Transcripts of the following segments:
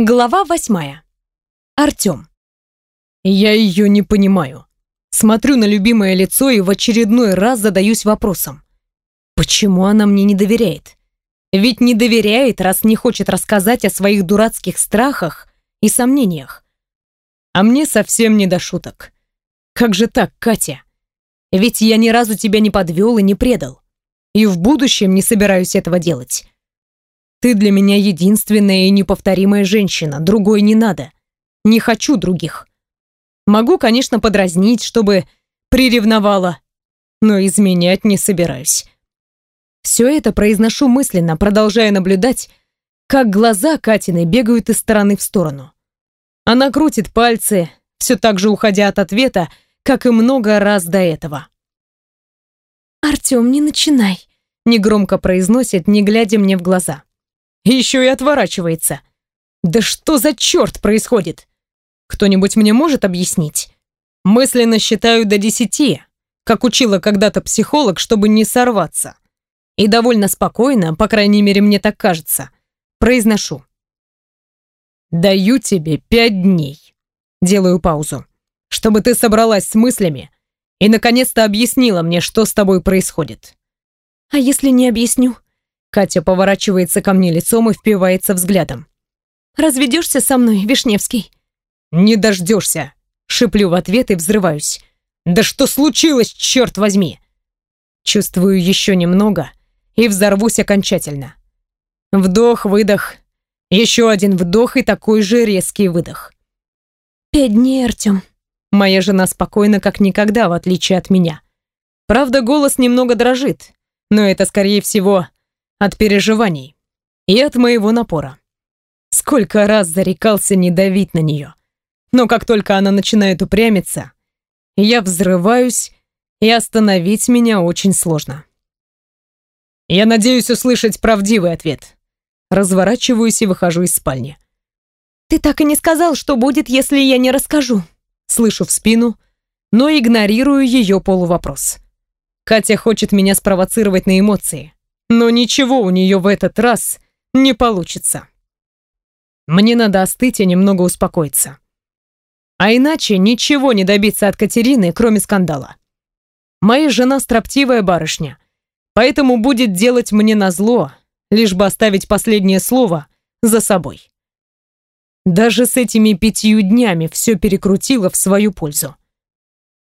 Глава восьмая. Артем. Я ее не понимаю. Смотрю на любимое лицо и в очередной раз задаюсь вопросом. Почему она мне не доверяет? Ведь не доверяет, раз не хочет рассказать о своих дурацких страхах и сомнениях. А мне совсем не до шуток. Как же так, Катя? Ведь я ни разу тебя не подвел и не предал. И в будущем не собираюсь этого делать. Ты для меня единственная и неповторимая женщина, другой не надо. Не хочу других. Могу, конечно, подразнить, чтобы приревновала, но изменять не собираюсь. Все это произношу мысленно, продолжая наблюдать, как глаза Катины бегают из стороны в сторону. Она крутит пальцы, все так же уходя от ответа, как и много раз до этого. «Артем, не начинай», — негромко произносит, не глядя мне в глаза. Еще и отворачивается. Да что за черт происходит? Кто-нибудь мне может объяснить? Мысленно считаю до десяти, как учила когда-то психолог, чтобы не сорваться. И довольно спокойно, по крайней мере мне так кажется, произношу. Даю тебе пять дней. Делаю паузу. Чтобы ты собралась с мыслями и наконец-то объяснила мне, что с тобой происходит. А если не объясню? Катя поворачивается ко мне лицом и впивается взглядом. «Разведешься со мной, Вишневский?» «Не дождешься!» Шиплю в ответ и взрываюсь. «Да что случилось, черт возьми!» Чувствую еще немного и взорвусь окончательно. Вдох, выдох, еще один вдох и такой же резкий выдох. «Пять дней, Артем». Моя жена спокойна, как никогда, в отличие от меня. Правда, голос немного дрожит, но это, скорее всего, от переживаний и от моего напора. Сколько раз зарекался не давить на нее. Но как только она начинает упрямиться, я взрываюсь, и остановить меня очень сложно. Я надеюсь услышать правдивый ответ. Разворачиваюсь и выхожу из спальни. «Ты так и не сказал, что будет, если я не расскажу». Слышу в спину, но игнорирую ее полувопрос. Катя хочет меня спровоцировать на эмоции. Но ничего у нее в этот раз не получится. Мне надо остыть и немного успокоиться. А иначе ничего не добиться от Катерины, кроме скандала. Моя жена строптивая барышня, поэтому будет делать мне назло, лишь бы оставить последнее слово за собой. Даже с этими пятью днями все перекрутило в свою пользу.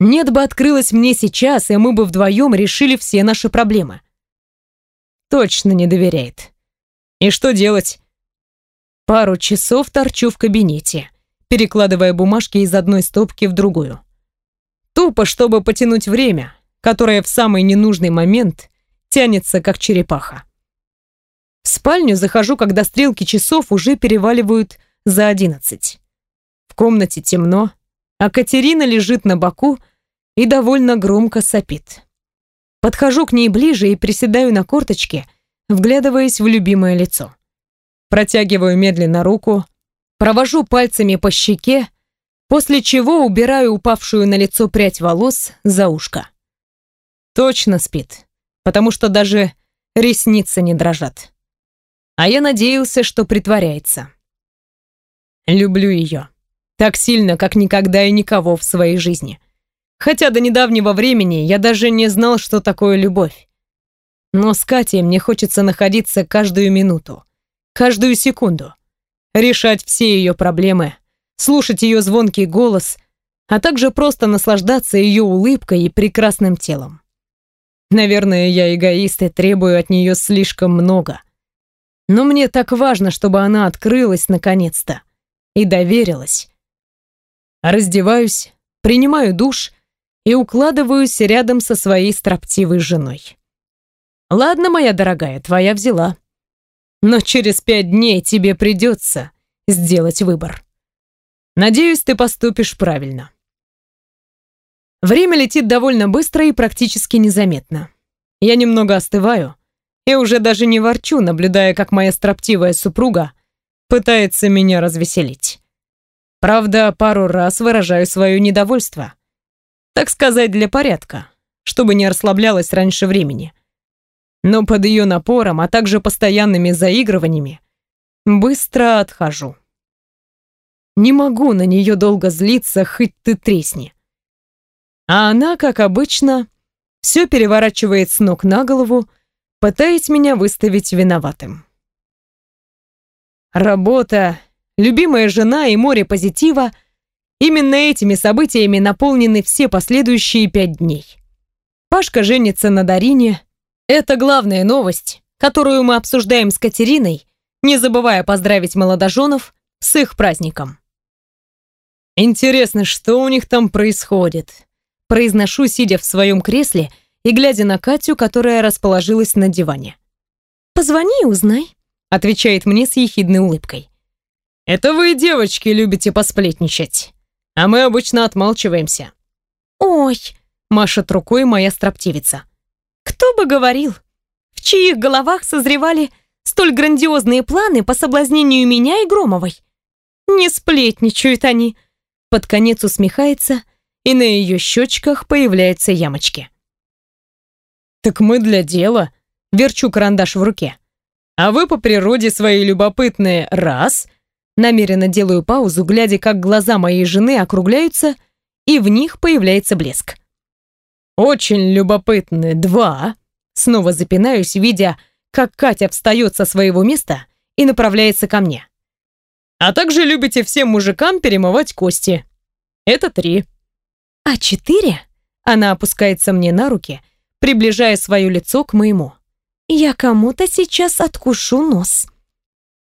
Нет бы открылась мне сейчас, и мы бы вдвоем решили все наши проблемы. Точно не доверяет. И что делать? Пару часов торчу в кабинете, перекладывая бумажки из одной стопки в другую. Тупо, чтобы потянуть время, которое в самый ненужный момент тянется, как черепаха. В спальню захожу, когда стрелки часов уже переваливают за одиннадцать. В комнате темно, а Катерина лежит на боку и довольно громко сопит. Подхожу к ней ближе и приседаю на корточке, вглядываясь в любимое лицо. Протягиваю медленно руку, провожу пальцами по щеке, после чего убираю упавшую на лицо прядь волос за ушко. Точно спит, потому что даже ресницы не дрожат. А я надеялся, что притворяется. Люблю ее. Так сильно, как никогда и никого в своей жизни. Хотя до недавнего времени я даже не знал, что такое любовь. Но с Катей мне хочется находиться каждую минуту, каждую секунду, решать все ее проблемы, слушать ее звонкий голос, а также просто наслаждаться ее улыбкой и прекрасным телом. Наверное, я эгоист и требую от нее слишком много. Но мне так важно, чтобы она открылась наконец-то и доверилась. Раздеваюсь, принимаю душ и укладываюсь рядом со своей строптивой женой. Ладно, моя дорогая, твоя взяла. Но через пять дней тебе придется сделать выбор. Надеюсь, ты поступишь правильно. Время летит довольно быстро и практически незаметно. Я немного остываю и уже даже не ворчу, наблюдая, как моя строптивая супруга пытается меня развеселить. Правда, пару раз выражаю свое недовольство. Так сказать, для порядка, чтобы не расслаблялась раньше времени. Но под ее напором, а также постоянными заигрываниями, быстро отхожу. Не могу на нее долго злиться, хоть ты тресни. А она, как обычно, все переворачивает с ног на голову, пытаясь меня выставить виноватым. Работа, любимая жена и море позитива — именно этими событиями наполнены все последующие пять дней. Пашка женится на Дарине. Это главная новость, которую мы обсуждаем с Катериной, не забывая поздравить молодоженов с их праздником. Интересно, что у них там происходит? Произношу, сидя в своем кресле и глядя на Катю, которая расположилась на диване. «Позвони и узнай», — отвечает мне с ехидной улыбкой. «Это вы, девочки, любите посплетничать, а мы обычно отмалчиваемся». «Ой», — машет рукой моя строптивица. «Кто бы говорил, в чьих головах созревали столь грандиозные планы по соблазнению меня и Громовой? Не сплетничают они». Под конец усмехается и на ее щечках появляются ямочки. «Так мы для дела», — верчу карандаш в руке. «А вы по природе своей любопытные раз», намеренно делаю паузу, глядя, как глаза моей жены округляются, и в них появляется блеск. «Очень любопытные два», снова запинаюсь, видя, как Катя встает со своего места и направляется ко мне. «А также любите всем мужикам перемывать кости. Это три». «А четыре?» Она опускается мне на руки, приближая свое лицо к моему. «Я кому-то сейчас откушу нос».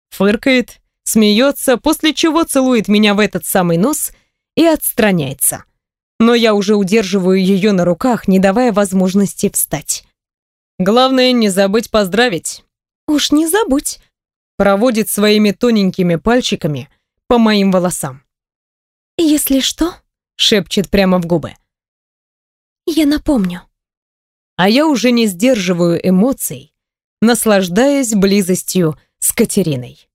Фыркает, смеется, после чего целует меня в этот самый нос и отстраняется. Но я уже удерживаю ее на руках, не давая возможности встать. Главное, не забыть поздравить. Уж не забудь. Проводит своими тоненькими пальчиками по моим волосам. Если что, шепчет прямо в губы. Я напомню. А я уже не сдерживаю эмоций, наслаждаясь близостью с Катериной.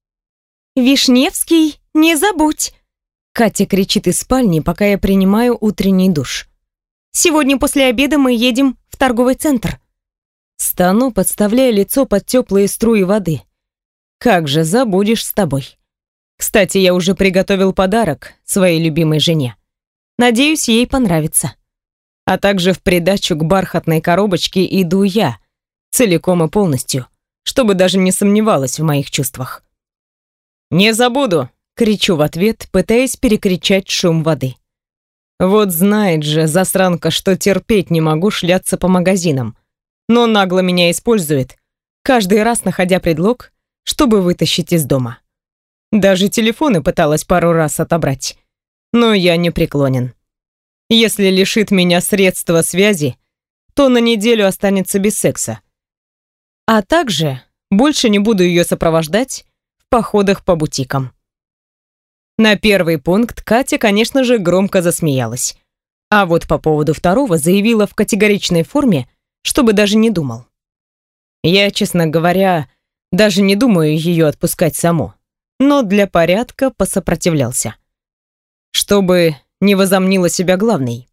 «Вишневский, не забудь!» Катя кричит из спальни, пока я принимаю утренний душ. «Сегодня после обеда мы едем в торговый центр». Стану, подставляя лицо под теплые струи воды. «Как же забудешь с тобой!» Кстати, я уже приготовил подарок своей любимой жене. Надеюсь, ей понравится. А также в придачу к бархатной коробочке иду я, целиком и полностью, чтобы даже не сомневалась в моих чувствах. «Не забуду!» — кричу в ответ, пытаясь перекричать шум воды. Вот знает же засранка, что терпеть не могу шляться по магазинам, но нагло меня использует, каждый раз находя предлог, чтобы вытащить из дома. Даже телефоны пыталась пару раз отобрать но я не преклонен. Если лишит меня средства связи, то на неделю останется без секса. А также больше не буду ее сопровождать в походах по бутикам. На первый пункт Катя, конечно же, громко засмеялась. А вот по поводу второго заявила в категоричной форме, чтобы даже не думал. Я, честно говоря, даже не думаю ее отпускать саму, но для порядка посопротивлялся чтобы не возомнила себя главной,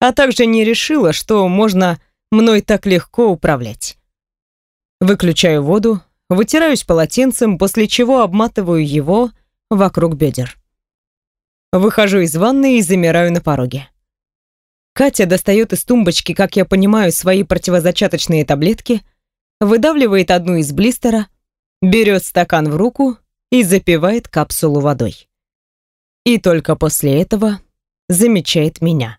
а также не решила, что можно мной так легко управлять. Выключаю воду, вытираюсь полотенцем, после чего обматываю его вокруг бедер. Выхожу из ванны и замираю на пороге. Катя достает из тумбочки, как я понимаю, свои противозачаточные таблетки, выдавливает одну из блистера, берет стакан в руку и запивает капсулу водой и только после этого замечает меня.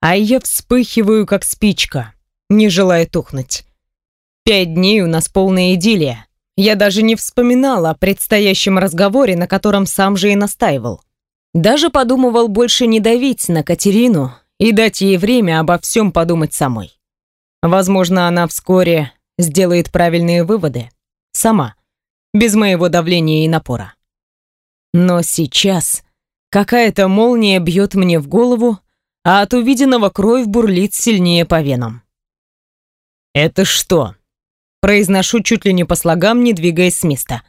А я вспыхиваю, как спичка, не желая тухнуть. Пять дней у нас полная идиллия. Я даже не вспоминала о предстоящем разговоре, на котором сам же и настаивал. Даже подумывал больше не давить на Катерину и дать ей время обо всем подумать самой. Возможно, она вскоре сделает правильные выводы. Сама. Без моего давления и напора. Но сейчас какая-то молния бьет мне в голову, а от увиденного кровь бурлит сильнее по венам. «Это что?» Произношу чуть ли не по слогам, не двигаясь с места.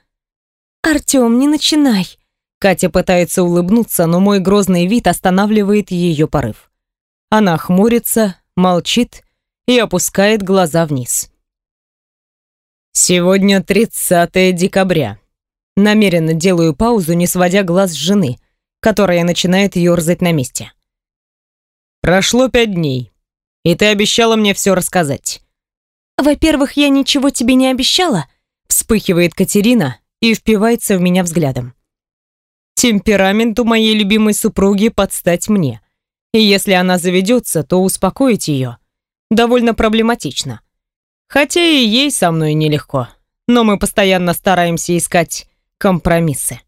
«Артём, не начинай!» Катя пытается улыбнуться, но мой грозный вид останавливает ее порыв. Она хмурится, молчит и опускает глаза вниз. «Сегодня 30 декабря. Намеренно делаю паузу, не сводя глаз с жены, которая начинает ерзать на месте. «Прошло пять дней, и ты обещала мне все рассказать». «Во-первых, я ничего тебе не обещала», вспыхивает Катерина и впивается в меня взглядом. Темперамент у моей любимой супруги подстать мне. И если она заведется, то успокоить ее довольно проблематично. Хотя и ей со мной нелегко, но мы постоянно стараемся искать компромиссы.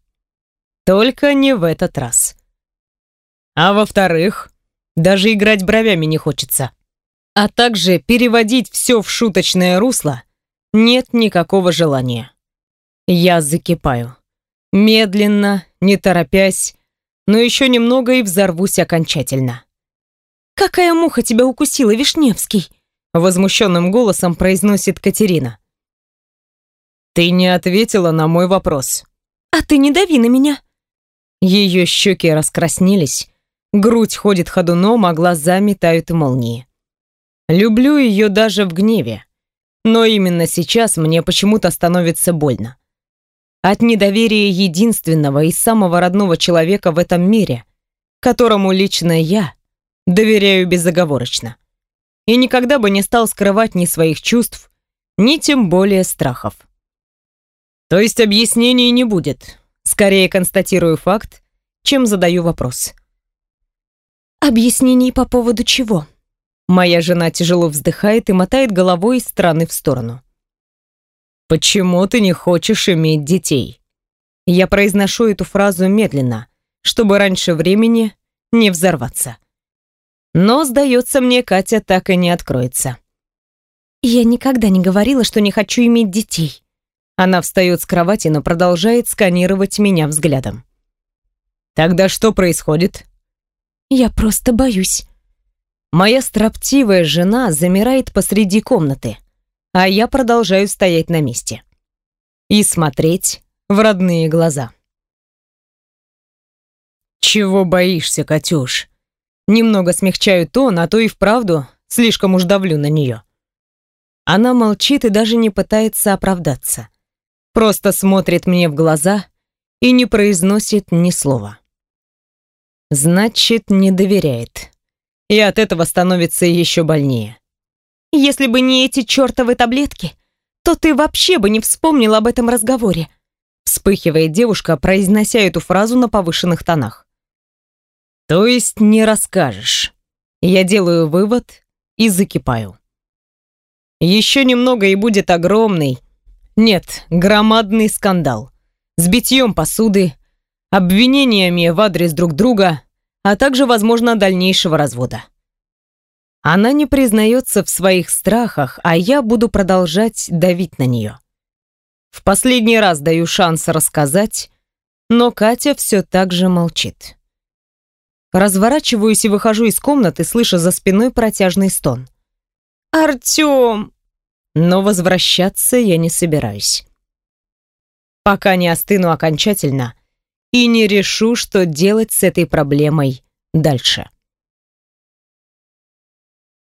Только не в этот раз. А во-вторых, даже играть бровями не хочется. А также переводить все в шуточное русло нет никакого желания. Я закипаю. Медленно, не торопясь, но еще немного и взорвусь окончательно. «Какая муха тебя укусила, Вишневский?» Возмущенным голосом произносит Катерина. «Ты не ответила на мой вопрос». «А ты не дави на меня». Ее щеки раскраснелись, грудь ходит ходуном, а глаза метают молнии. Люблю ее даже в гневе, но именно сейчас мне почему-то становится больно. От недоверия единственного и самого родного человека в этом мире, которому лично я доверяю безоговорочно. И никогда бы не стал скрывать ни своих чувств, ни тем более страхов. То есть объяснений не будет. Скорее констатирую факт, чем задаю вопрос. Объяснений по поводу чего? Моя жена тяжело вздыхает и мотает головой из стороны в сторону. «Почему ты не хочешь иметь детей?» Я произношу эту фразу медленно, чтобы раньше времени не взорваться. Но, сдается мне, Катя так и не откроется. «Я никогда не говорила, что не хочу иметь детей». Она встает с кровати, но продолжает сканировать меня взглядом. «Тогда что происходит?» «Я просто боюсь». Моя строптивая жена замирает посреди комнаты, а я продолжаю стоять на месте. И смотреть в родные глаза. «Чего боишься, Катюш?» Немного смягчаю тон, а то и вправду слишком уж давлю на нее. Она молчит и даже не пытается оправдаться. Просто смотрит мне в глаза и не произносит ни слова. Значит, не доверяет. И от этого становится еще больнее. Если бы не эти чертовы таблетки, то ты вообще бы не вспомнил об этом разговоре. Вспыхивает девушка, произнося эту фразу на повышенных тонах. То есть не расскажешь. Я делаю вывод и закипаю. Еще немного и будет огромный, нет, громадный скандал. С битьем посуды, обвинениями в адрес друг друга, а также, возможно, дальнейшего развода. Она не признается в своих страхах, а я буду продолжать давить на нее. В последний раз даю шанс рассказать, но Катя все так же молчит. Разворачиваюсь и выхожу из комнаты, слыша за спиной протяжный стон. «Артём!» Но возвращаться я не собираюсь. Пока не остыну окончательно и не решу, что делать с этой проблемой дальше.